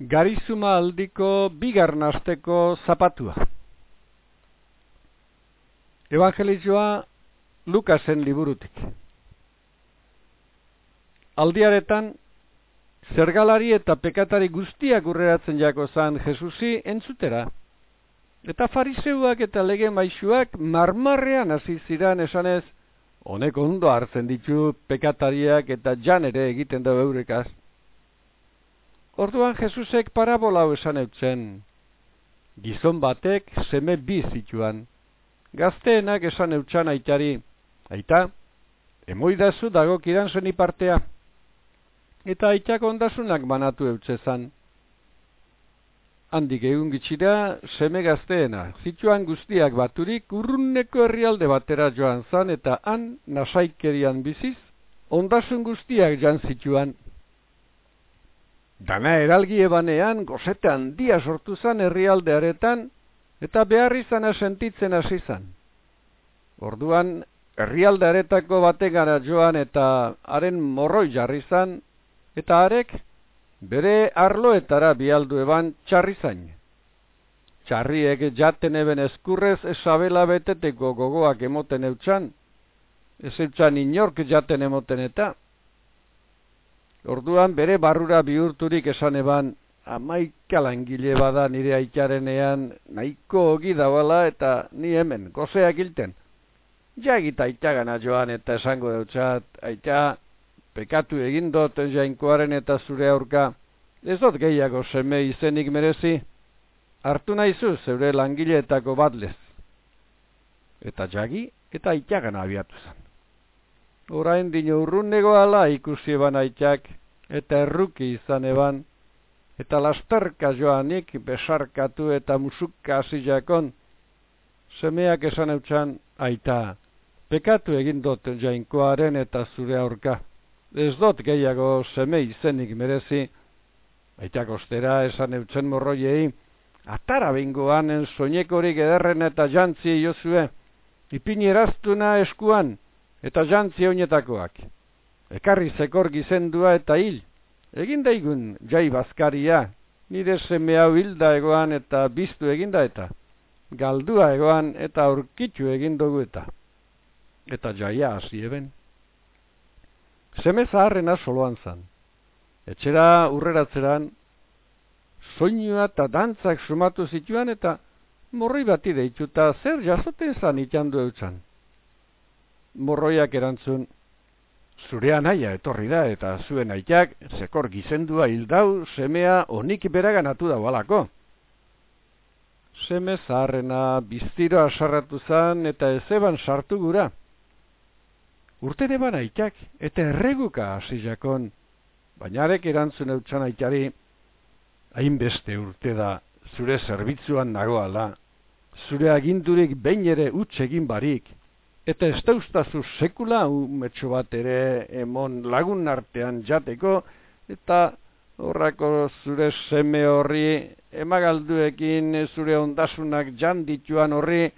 Garizuma aldiko bigarnasteko zapatua. Evangelizioa Lukasen liburutik. Aldiaretan, zergalari eta pekatari guztiak urreratzen jako zan Jesusi entzutera. Eta fariseuak eta lege maixuak marmarrean hasi ziran esanez, honek ondo hartzen ditu pekatariak eta jan ere egiten da eurekaz. Orduan Jesusek parabola hau esan eutzen. Gizon batek seme bi zituan. Gazteenak esan eutxan aitari. Aita, emoidazu dago kidan zen partea. Eta aitak ondasunak banatu eutzezan. Handik egun gitxira, seme gazteena, zituan guztiak baturik urrunneko herrialde batera joan zan eta han nasaikerian biziz, ondasun guztiak jan zituan. Dana eralgi ebanean gozete handia sortu zan herrialdearetan eta behar izana sentitzen hasi zan. Orduan, herrialdearetako bategara joan eta haren morroi jarri zan, eta arek bere arloetara bialdu eban txarri zain. Txarriek jaten eben eskurrez esabela beteteko gogoak emoten eutxan, ez eutxan inork jaten emoten eta, Orduan bere barrura bihurturik esan eban, amaika langile bada nire aitarenean nahiko ogi dauala eta ni hemen, gozeak ilten. Jagita aitagana joan eta esango deutzat, aita, pekatu egin dut jainkoaren eta zure aurka, ez dut gehiago seme izenik merezi, hartu naizu zeure langileetako batlez. Eta jagi eta aitagana abiatu zen orain dino urrun negoala ikusi eban aitak, eta erruki izan eban, eta lasterka joanik besarkatu eta musukka asiakon, semeak esan eutxan, aita, pekatu egin dut jainkoaren eta zure aurka, ez dut gehiago seme izenik merezi, aitak ostera esan eutzen morroiei, atara bingoan soinekorik ederren eta jantzi jozue, ipinieraztuna eskuan, eta jantzi oinetakoak. Ekarri zekor gizendua eta hil, egin daigun jai bazkaria, nire seme hau hilda egoan eta biztu eginda eta, galdua egoan eta aurkitu egin dugu eta, eta jaia hasi eben. Seme zaharrena soloan zan, etxera urreratzeran, soinua eta dantzak sumatu zituan eta morri bati deituta zer jasoten zan itxandu eutxan morroiak erantzun, zurea naia etorri da eta zuen aitak zekor gizendua hildau semea onik beraganatu da balako. Seme zaharrena biztiro asarratu zan eta ezeban sartu gura. Urte deban aitak eta erreguka hasi jakon, bainarek erantzun eutxan aitari, hainbeste urte da zure zerbitzuan nagoala, zure agindurik behin ere egin barik, eta ez dauztazu sekula umetxo bat ere emon lagun artean jateko, eta horrako zure seme horri emagalduekin zure ondasunak jan dituan horri,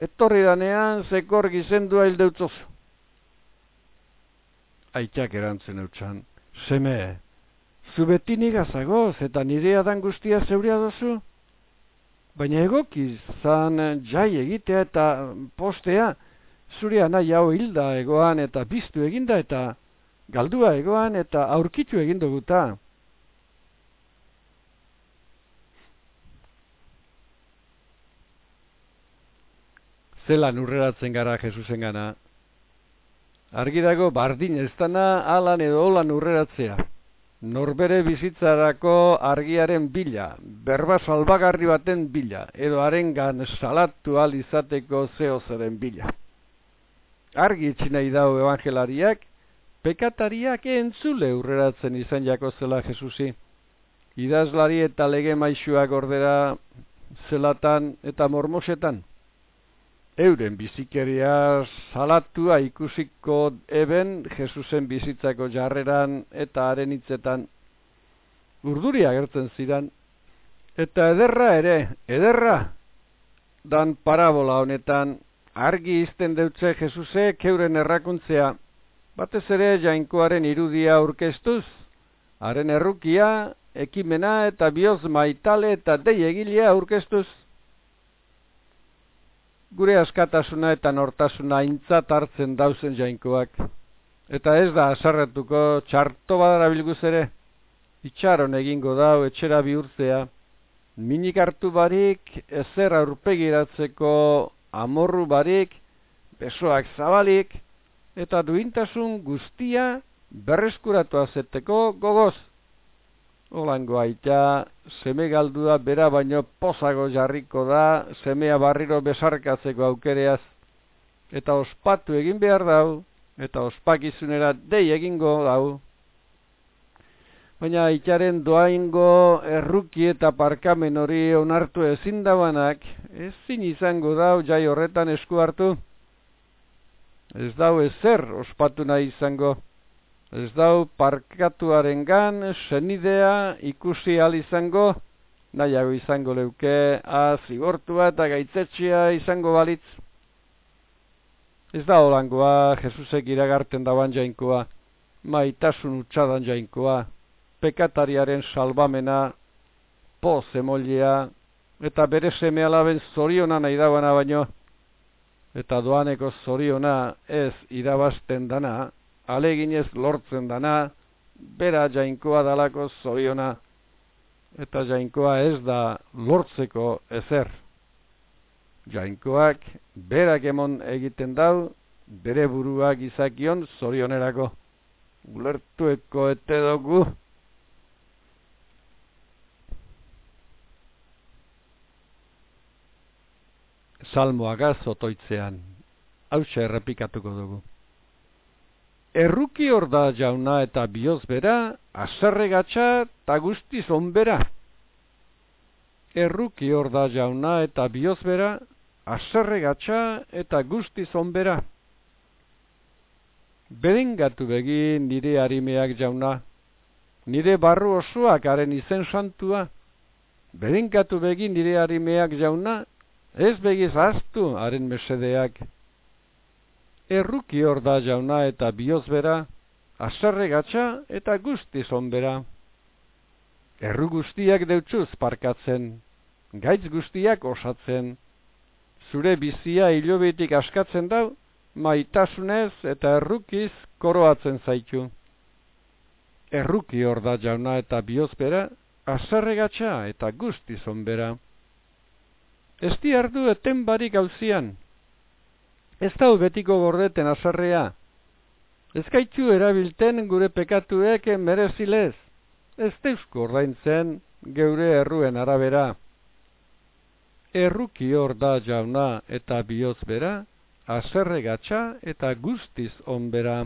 etorri danean zekor gizendua hildeutzozu. Aitak erantzen eutxan, seme, zu beti nigazagoz eta nire adan guztia zeuria dozu? Baina egokizan jai egitea eta postea, zure anai hau hilda egoan eta biztu eginda eta galdua egoan eta aurkitu egin duguta. Zelan urreratzen gara Jesusen gana. Argi dago bardin ez dana alan edo holan urreratzea. Norbere bizitzarako argiaren bila, berba salbagarri baten bila, edo arengan salatu izateko zeo zeren bila argi itxi nahi dau evangelariak, pekatariak entzule urreratzen izan jako zela Jesusi. Idazlari eta lege maixuak ordera zelatan eta mormosetan. Euren bizikeria salatua ikusiko eben Jesusen bizitzako jarreran eta haren hitzetan. Urduri agertzen zidan. Eta ederra ere, ederra, dan parabola honetan argi izten deutze Jesusek euren errakuntzea, batez ere jainkoaren irudia aurkeztuz, haren errukia ekimena eta bioz maitale eta dei egilea aurkeztuz. Gure askatasuna eta nortasuna intzat hartzen dauzen jainkoak. Eta ez da azarretuko txarto badara bilguz ere. Itxaron egingo dau etxera bihurtzea. Minik hartu barik, ezer aurpegiratzeko amorru barik, besoak zabalik, eta duintasun guztia berreskuratu azeteko gogoz. Olango aita, seme galdua bera baino pozago jarriko da, semea barriro besarkatzeko aukereaz. Eta ospatu egin behar dau, eta ospakizunera dei egingo dau. Baina itxaren doaingo erruki eta parkamen hori onartu ezin dabanak, ezin izango dau jai horretan esku hartu. Ez dau ezer ospatu nahi izango. Ez dau parkatuaren gan, senidea ikusi al izango, nahiago izango leuke, a zigortua eta gaitzetxia izango balitz. Ez da holangoa, Jesusek iragarten daban jainkoa, maitasun utxadan jainkoa, pekatariaren salbamena, poz emollea, eta bere seme alaben zoriona nahi dabana baino, eta doaneko zoriona ez irabazten dana, aleginez lortzen dana, bera jainkoa dalako zoriona, eta jainkoa ez da lortzeko ezer. Jainkoak berak emon egiten dau, bere buruak izakion zorionerako. Ulertueko ete dugu. Salmoagaz otoitzean, hause errepikatuko dugu. Erruki hor da jauna eta bioz bera, aserregatxa eta guztiz onbera. Erruki hor da jauna eta bioz bera, aserregatxa eta guztiz onbera. Berengatu begin nire harimeak jauna, nire barru osoak haren izen santua. Berengatu begin nire harimeak jauna, Ez begiz astu haren mesedeak. Erruki hor da jauna eta bioz bera, azarre gatsa eta guzti zonbera. Erru guztiak deutsuz parkatzen, gaitz guztiak osatzen. Zure bizia hilobetik askatzen dau, maitasunez eta errukiz koroatzen zaitu. Erruki hor da jauna eta bioz bera, azarre eta guzti zonbera. Ez di ardu eten barik gauzian. Ez da betiko gordeten azarrea. Ez gaitzu erabilten gure pekatuek merezilez. Ez teuzko ordaintzen geure erruen arabera. Erruki hor da jauna eta bihotz bera, azerre eta guztiz onbera.